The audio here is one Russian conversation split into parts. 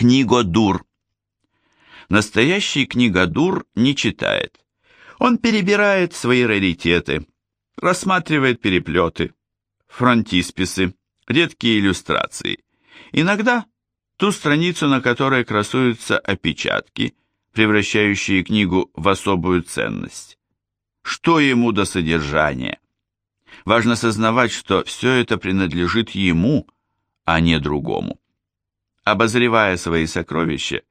Книгодур. Настоящий книгодур не читает. Он перебирает свои раритеты, рассматривает переплеты, фронтисписы, редкие иллюстрации. Иногда ту страницу, на которой красуются опечатки, превращающие книгу в особую ценность. Что ему до содержания? Важно сознавать, что все это принадлежит ему, а не другому. Обозревая свои сокровища,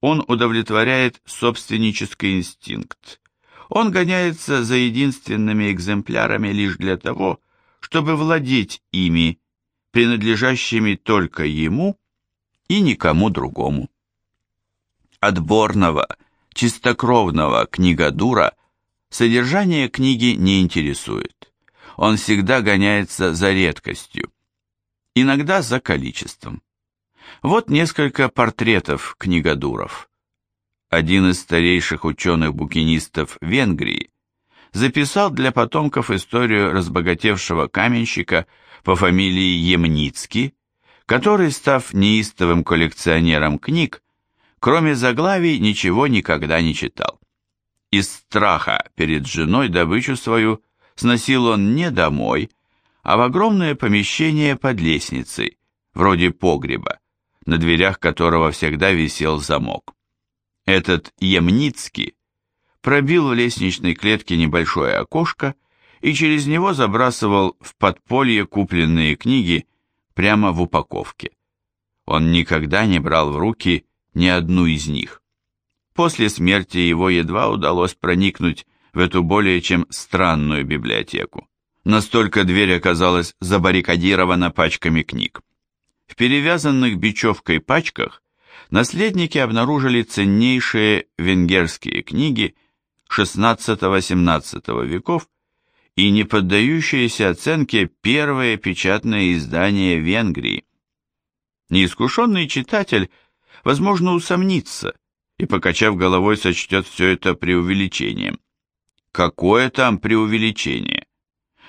он удовлетворяет собственнический инстинкт. Он гоняется за единственными экземплярами лишь для того, чтобы владеть ими, принадлежащими только ему и никому другому. Отборного, чистокровного книгодура содержание книги не интересует. Он всегда гоняется за редкостью, иногда за количеством. Вот несколько портретов книгодуров. Один из старейших ученых-букинистов Венгрии записал для потомков историю разбогатевшего каменщика по фамилии Емницкий, который, став неистовым коллекционером книг, кроме заглавий ничего никогда не читал. Из страха перед женой добычу свою сносил он не домой, а в огромное помещение под лестницей, вроде погреба, на дверях которого всегда висел замок. Этот Емницкий пробил в лестничной клетке небольшое окошко и через него забрасывал в подполье купленные книги прямо в упаковке. Он никогда не брал в руки ни одну из них. После смерти его едва удалось проникнуть в эту более чем странную библиотеку. Настолько дверь оказалась забаррикадирована пачками книг. В перевязанных бечевкой пачках наследники обнаружили ценнейшие венгерские книги XVI-XVII веков и не поддающиеся оценке первое печатное издание Венгрии. Неискушенный читатель, возможно, усомнится и, покачав головой, сочтет все это преувеличением. Какое там преувеличение?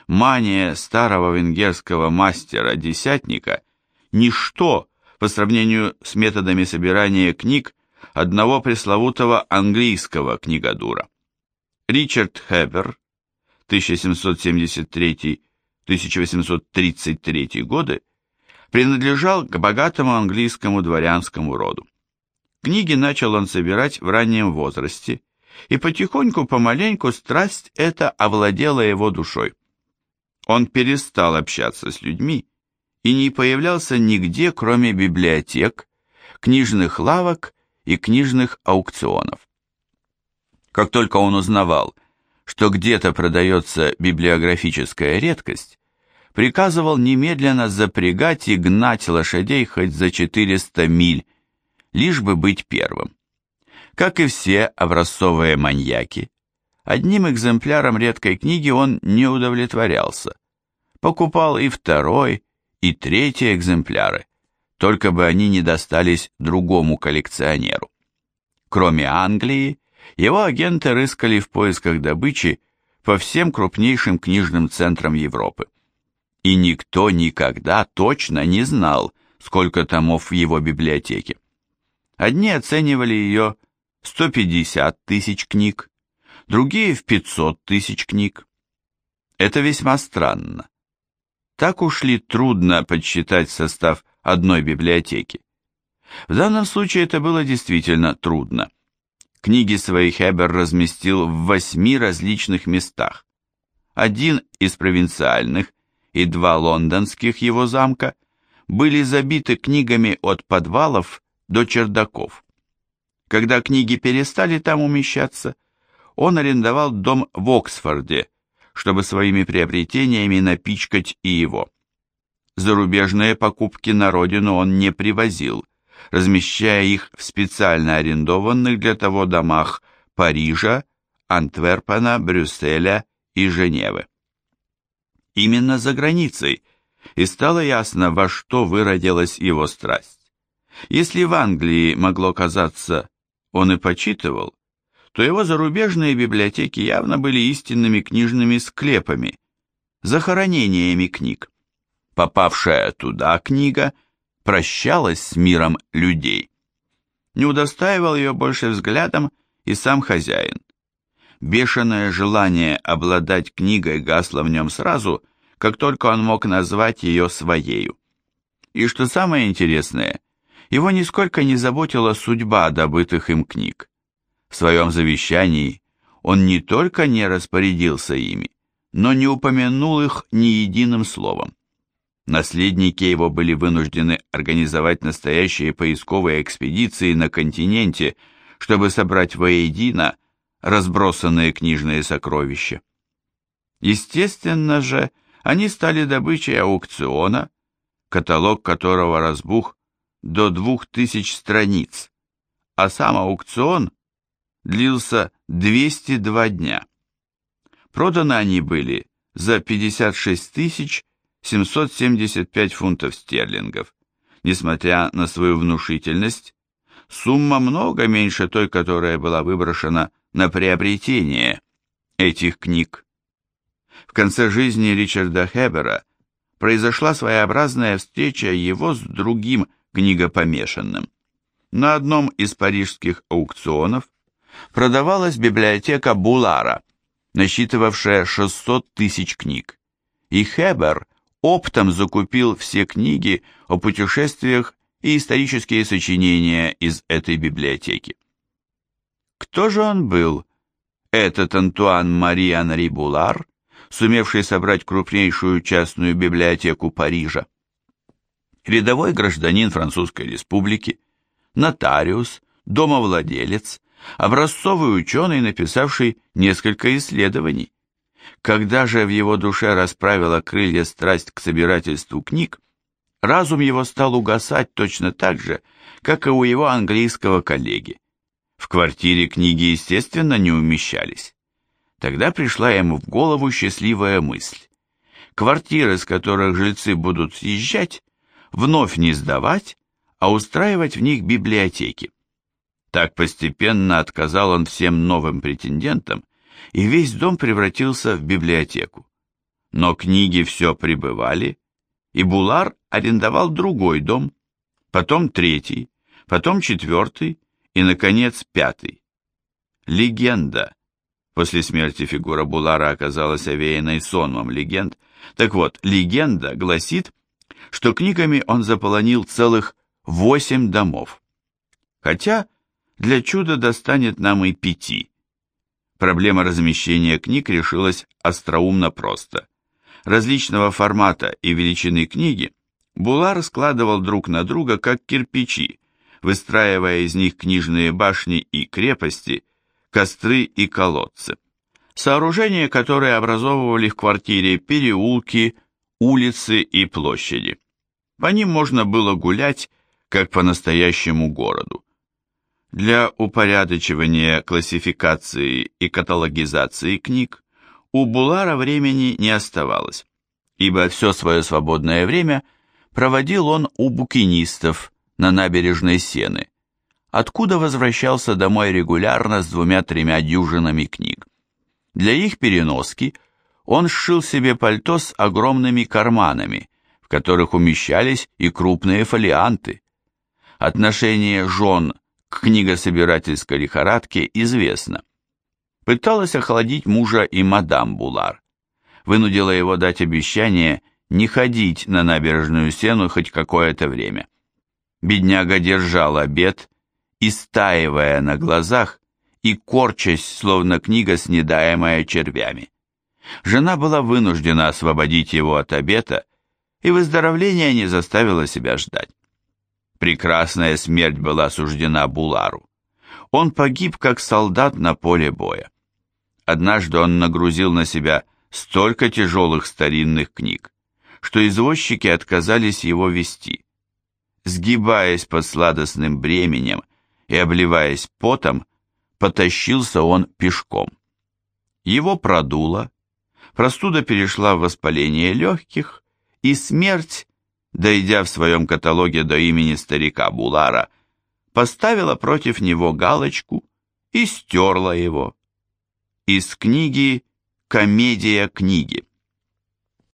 Мания старого венгерского мастера-десятника – ничто по сравнению с методами собирания книг одного пресловутого английского книгодура. Ричард Хебер, 1773-1833 годы, принадлежал к богатому английскому дворянскому роду. Книги начал он собирать в раннем возрасте, и потихоньку, помаленьку страсть эта овладела его душой. Он перестал общаться с людьми и не появлялся нигде, кроме библиотек, книжных лавок и книжных аукционов. Как только он узнавал, что где-то продается библиографическая редкость, приказывал немедленно запрягать и гнать лошадей хоть за 400 миль, лишь бы быть первым. Как и все образцовые маньяки, одним экземпляром редкой книги он не удовлетворялся. Покупал и второй, и третьи экземпляры, только бы они не достались другому коллекционеру. Кроме Англии, его агенты рыскали в поисках добычи по всем крупнейшим книжным центрам Европы. И никто никогда точно не знал, сколько томов в его библиотеке. Одни оценивали ее в 150 тысяч книг, другие в 500 тысяч книг. Это весьма странно. Так уж ли трудно подсчитать состав одной библиотеки? В данном случае это было действительно трудно. Книги свои Хебер разместил в восьми различных местах. Один из провинциальных и два лондонских его замка были забиты книгами от подвалов до чердаков. Когда книги перестали там умещаться, он арендовал дом в Оксфорде, чтобы своими приобретениями напичкать и его. Зарубежные покупки на родину он не привозил, размещая их в специально арендованных для того домах Парижа, Антверпена, Брюсселя и Женевы. Именно за границей и стало ясно, во что выродилась его страсть. Если в Англии могло казаться, он и почитывал, то его зарубежные библиотеки явно были истинными книжными склепами, захоронениями книг. Попавшая туда книга прощалась с миром людей. не удостаивал ее больше взглядом и сам хозяин. Бешеное желание обладать книгой гасло в нем сразу, как только он мог назвать ее своею. И что самое интересное, его нисколько не заботила судьба добытых им книг. В своем завещании он не только не распорядился ими, но не упомянул их ни единым словом. Наследники его были вынуждены организовать настоящие поисковые экспедиции на континенте, чтобы собрать воедино разбросанные книжные сокровища. Естественно же, они стали добычей аукциона, каталог которого разбух до двух тысяч страниц, а сам аукцион длился 202 дня. Проданы они были за 56 тысяч 775 фунтов стерлингов. Несмотря на свою внушительность, сумма много меньше той, которая была выброшена на приобретение этих книг. В конце жизни Ричарда Хебера произошла своеобразная встреча его с другим книгопомешанным. На одном из парижских аукционов продавалась библиотека Булара, насчитывавшая 600 тысяч книг, и Хебер оптом закупил все книги о путешествиях и исторические сочинения из этой библиотеки. Кто же он был, этот Антуан Мари Анри Булар, сумевший собрать крупнейшую частную библиотеку Парижа? Рядовой гражданин Французской республики, нотариус, домовладелец, образцовый ученый, написавший несколько исследований. Когда же в его душе расправила крылья страсть к собирательству книг, разум его стал угасать точно так же, как и у его английского коллеги. В квартире книги, естественно, не умещались. Тогда пришла ему в голову счастливая мысль. Квартиры, с которых жильцы будут съезжать, вновь не сдавать, а устраивать в них библиотеки. Так постепенно отказал он всем новым претендентам и весь дом превратился в библиотеку. Но книги все прибывали, и Булар арендовал другой дом, потом третий, потом четвертый и, наконец, пятый. Легенда. После смерти фигура Булара оказалась овеянной сонмом легенд. Так вот, легенда гласит, что книгами он заполонил целых восемь домов. Хотя для чуда достанет нам и пяти. Проблема размещения книг решилась остроумно просто. Различного формата и величины книги Булар складывал друг на друга как кирпичи, выстраивая из них книжные башни и крепости, костры и колодцы. Сооружения, которые образовывали в квартире переулки, улицы и площади. По ним можно было гулять, как по настоящему городу. Для упорядочивания классификации и каталогизации книг у Булара времени не оставалось, ибо все свое свободное время проводил он у букинистов на набережной Сены, откуда возвращался домой регулярно с двумя-тремя дюжинами книг. Для их переноски он сшил себе пальто с огромными карманами, в которых умещались и крупные фолианты. Отношение жен к книгособирательской лихорадке известно. Пыталась охладить мужа и мадам Булар. Вынудила его дать обещание не ходить на набережную сену хоть какое-то время. Бедняга держал обед, истаивая на глазах и корчась, словно книга, снедаемая червями. Жена была вынуждена освободить его от обета, и выздоровление не заставило себя ждать. Прекрасная смерть была суждена Булару. Он погиб как солдат на поле боя. Однажды он нагрузил на себя столько тяжелых старинных книг, что извозчики отказались его вести. Сгибаясь под сладостным бременем и обливаясь потом, потащился он пешком. Его продуло, простуда перешла в воспаление легких, и смерть дойдя в своем каталоге до имени старика Булара, поставила против него галочку и стерла его. Из книги «Комедия книги».